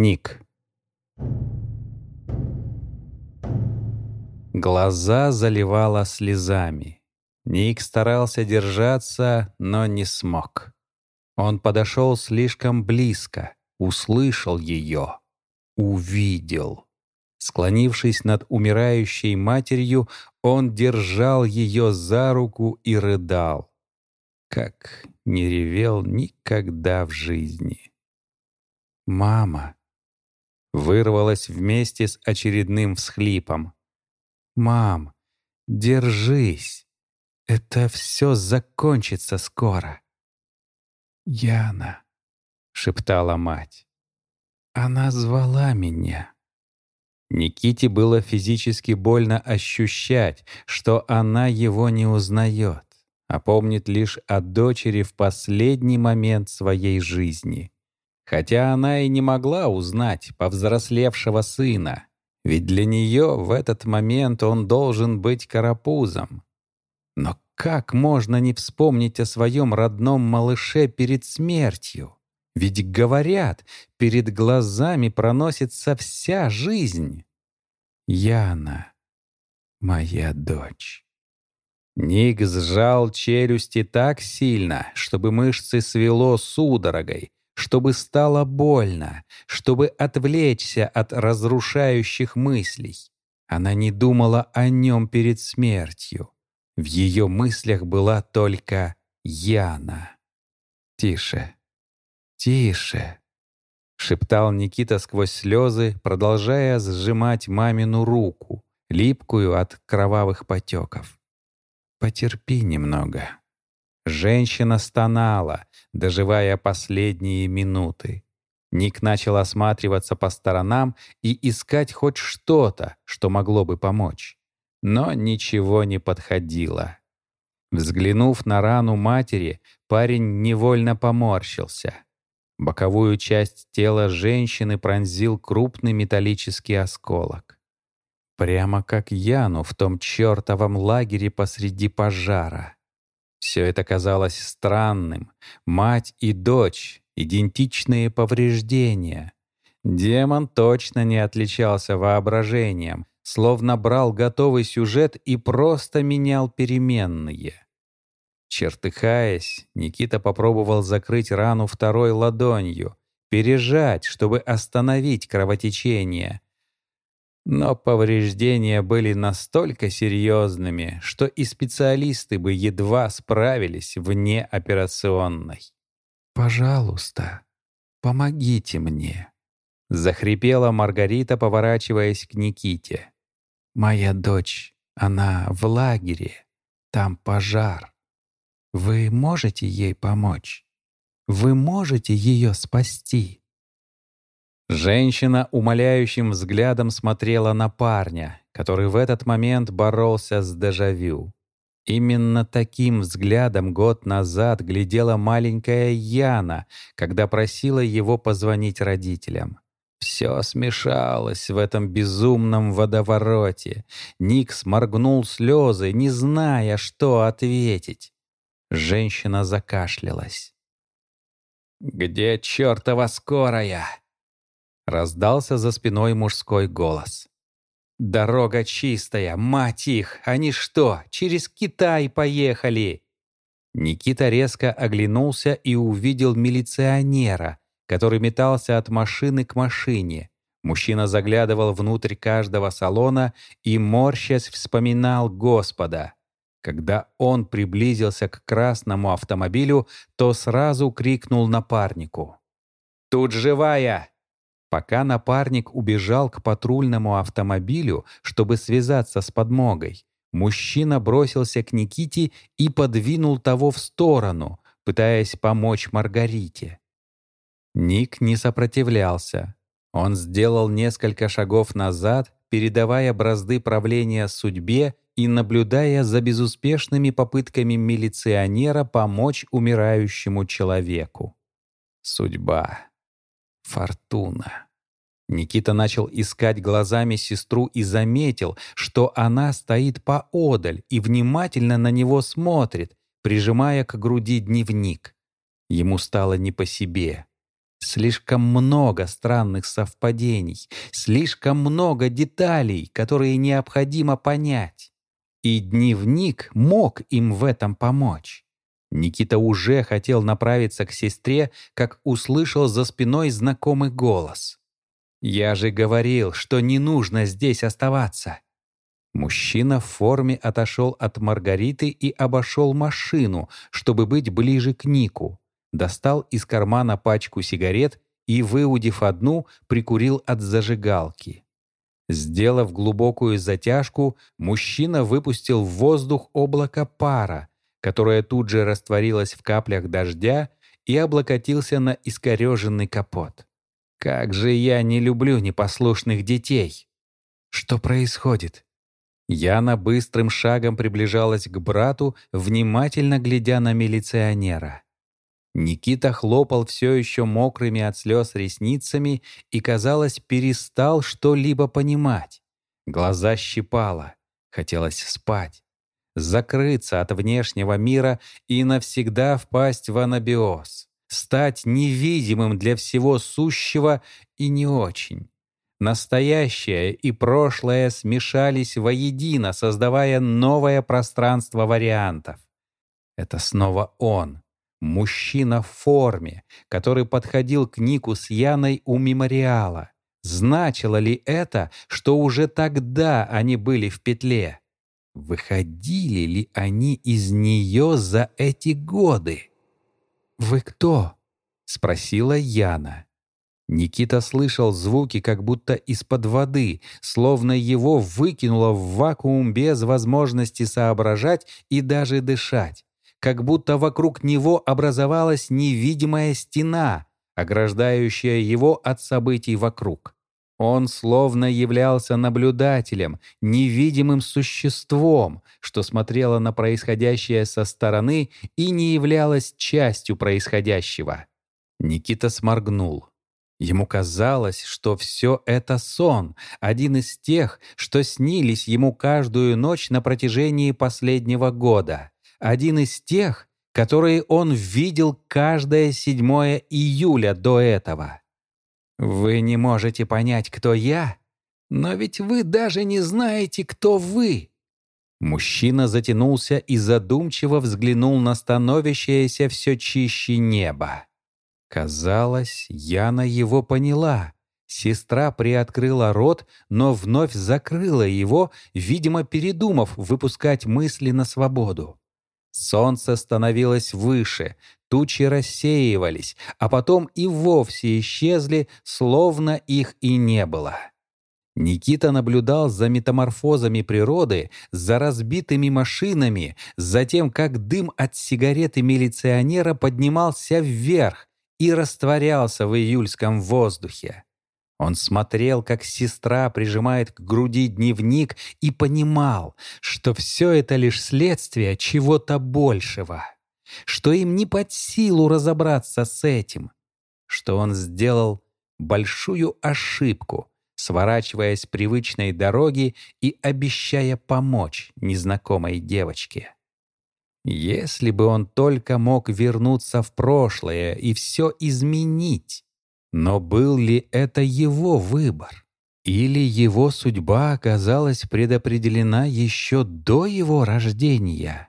Ник. Глаза заливало слезами. Ник старался держаться, но не смог. Он подошел слишком близко, услышал ее, увидел. Склонившись над умирающей матерью, он держал ее за руку и рыдал, как не ревел никогда в жизни. «Мама!» Вырвалась вместе с очередным всхлипом. «Мам, держись! Это все закончится скоро!» «Яна!» — шептала мать. «Она звала меня!» Никите было физически больно ощущать, что она его не узнает, а помнит лишь о дочери в последний момент своей жизни. Хотя она и не могла узнать повзрослевшего сына, ведь для нее в этот момент он должен быть карапузом. Но как можно не вспомнить о своем родном малыше перед смертью? Ведь, говорят, перед глазами проносится вся жизнь. Яна, моя дочь. Ник сжал челюсти так сильно, чтобы мышцы свело судорогой, чтобы стало больно, чтобы отвлечься от разрушающих мыслей. Она не думала о нем перед смертью. В ее мыслях была только Яна. «Тише, «Тише!» — шептал Никита сквозь слезы, продолжая сжимать мамину руку, липкую от кровавых потеков. «Потерпи немного». Женщина стонала, доживая последние минуты. Ник начал осматриваться по сторонам и искать хоть что-то, что могло бы помочь. Но ничего не подходило. Взглянув на рану матери, парень невольно поморщился — Боковую часть тела женщины пронзил крупный металлический осколок. Прямо как Яну в том чертовом лагере посреди пожара. Все это казалось странным. Мать и дочь — идентичные повреждения. Демон точно не отличался воображением, словно брал готовый сюжет и просто менял переменные. Чертыхаясь, Никита попробовал закрыть рану второй ладонью, пережать, чтобы остановить кровотечение. Но повреждения были настолько серьезными, что и специалисты бы едва справились вне операционной. «Пожалуйста, помогите мне», — захрипела Маргарита, поворачиваясь к Никите. «Моя дочь, она в лагере, там пожар». Вы можете ей помочь? Вы можете ее спасти?» Женщина умоляющим взглядом смотрела на парня, который в этот момент боролся с дежавю. Именно таким взглядом год назад глядела маленькая Яна, когда просила его позвонить родителям. Все смешалось в этом безумном водовороте. Ник сморгнул слезы, не зная, что ответить. Женщина закашлялась. «Где чертова скорая?» Раздался за спиной мужской голос. «Дорога чистая, мать их! Они что, через Китай поехали?» Никита резко оглянулся и увидел милиционера, который метался от машины к машине. Мужчина заглядывал внутрь каждого салона и, морщась, вспоминал Господа. Когда он приблизился к красному автомобилю, то сразу крикнул напарнику. «Тут живая!» Пока напарник убежал к патрульному автомобилю, чтобы связаться с подмогой, мужчина бросился к Никите и подвинул того в сторону, пытаясь помочь Маргарите. Ник не сопротивлялся. Он сделал несколько шагов назад, передавая бразды правления судьбе и наблюдая за безуспешными попытками милиционера помочь умирающему человеку. Судьба. Фортуна. Никита начал искать глазами сестру и заметил, что она стоит поодаль и внимательно на него смотрит, прижимая к груди дневник. Ему стало не по себе. Слишком много странных совпадений, слишком много деталей, которые необходимо понять. И дневник мог им в этом помочь. Никита уже хотел направиться к сестре, как услышал за спиной знакомый голос. «Я же говорил, что не нужно здесь оставаться». Мужчина в форме отошел от Маргариты и обошел машину, чтобы быть ближе к Нику достал из кармана пачку сигарет и, выудив одну, прикурил от зажигалки. Сделав глубокую затяжку, мужчина выпустил в воздух облако пара, которое тут же растворилось в каплях дождя и облокотился на искореженный капот. «Как же я не люблю непослушных детей!» «Что происходит?» Яна быстрым шагом приближалась к брату, внимательно глядя на милиционера. Никита хлопал все еще мокрыми от слез ресницами и, казалось, перестал что-либо понимать. Глаза щипало, хотелось спать, закрыться от внешнего мира и навсегда впасть в анабиоз, стать невидимым для всего сущего и не очень. Настоящее и прошлое смешались воедино, создавая новое пространство вариантов. Это снова он, Мужчина в форме, который подходил к Нику с Яной у мемориала. Значило ли это, что уже тогда они были в петле? Выходили ли они из нее за эти годы? «Вы кто?» — спросила Яна. Никита слышал звуки как будто из-под воды, словно его выкинуло в вакуум без возможности соображать и даже дышать как будто вокруг него образовалась невидимая стена, ограждающая его от событий вокруг. Он словно являлся наблюдателем, невидимым существом, что смотрело на происходящее со стороны и не являлось частью происходящего. Никита сморгнул. Ему казалось, что все это сон, один из тех, что снились ему каждую ночь на протяжении последнего года один из тех, которые он видел каждое 7 июля до этого. Вы не можете понять, кто я, но ведь вы даже не знаете, кто вы. Мужчина затянулся и задумчиво взглянул на становящееся все чище небо. Казалось, Яна его поняла. Сестра приоткрыла рот, но вновь закрыла его, видимо, передумав выпускать мысли на свободу. Солнце становилось выше, тучи рассеивались, а потом и вовсе исчезли, словно их и не было. Никита наблюдал за метаморфозами природы, за разбитыми машинами, за тем, как дым от сигареты милиционера поднимался вверх и растворялся в июльском воздухе. Он смотрел, как сестра прижимает к груди дневник и понимал, что все это лишь следствие чего-то большего, что им не под силу разобраться с этим, что он сделал большую ошибку, сворачивая с привычной дороги и обещая помочь незнакомой девочке. Если бы он только мог вернуться в прошлое и все изменить, но был ли это его выбор? Или его судьба оказалась предопределена еще до его рождения?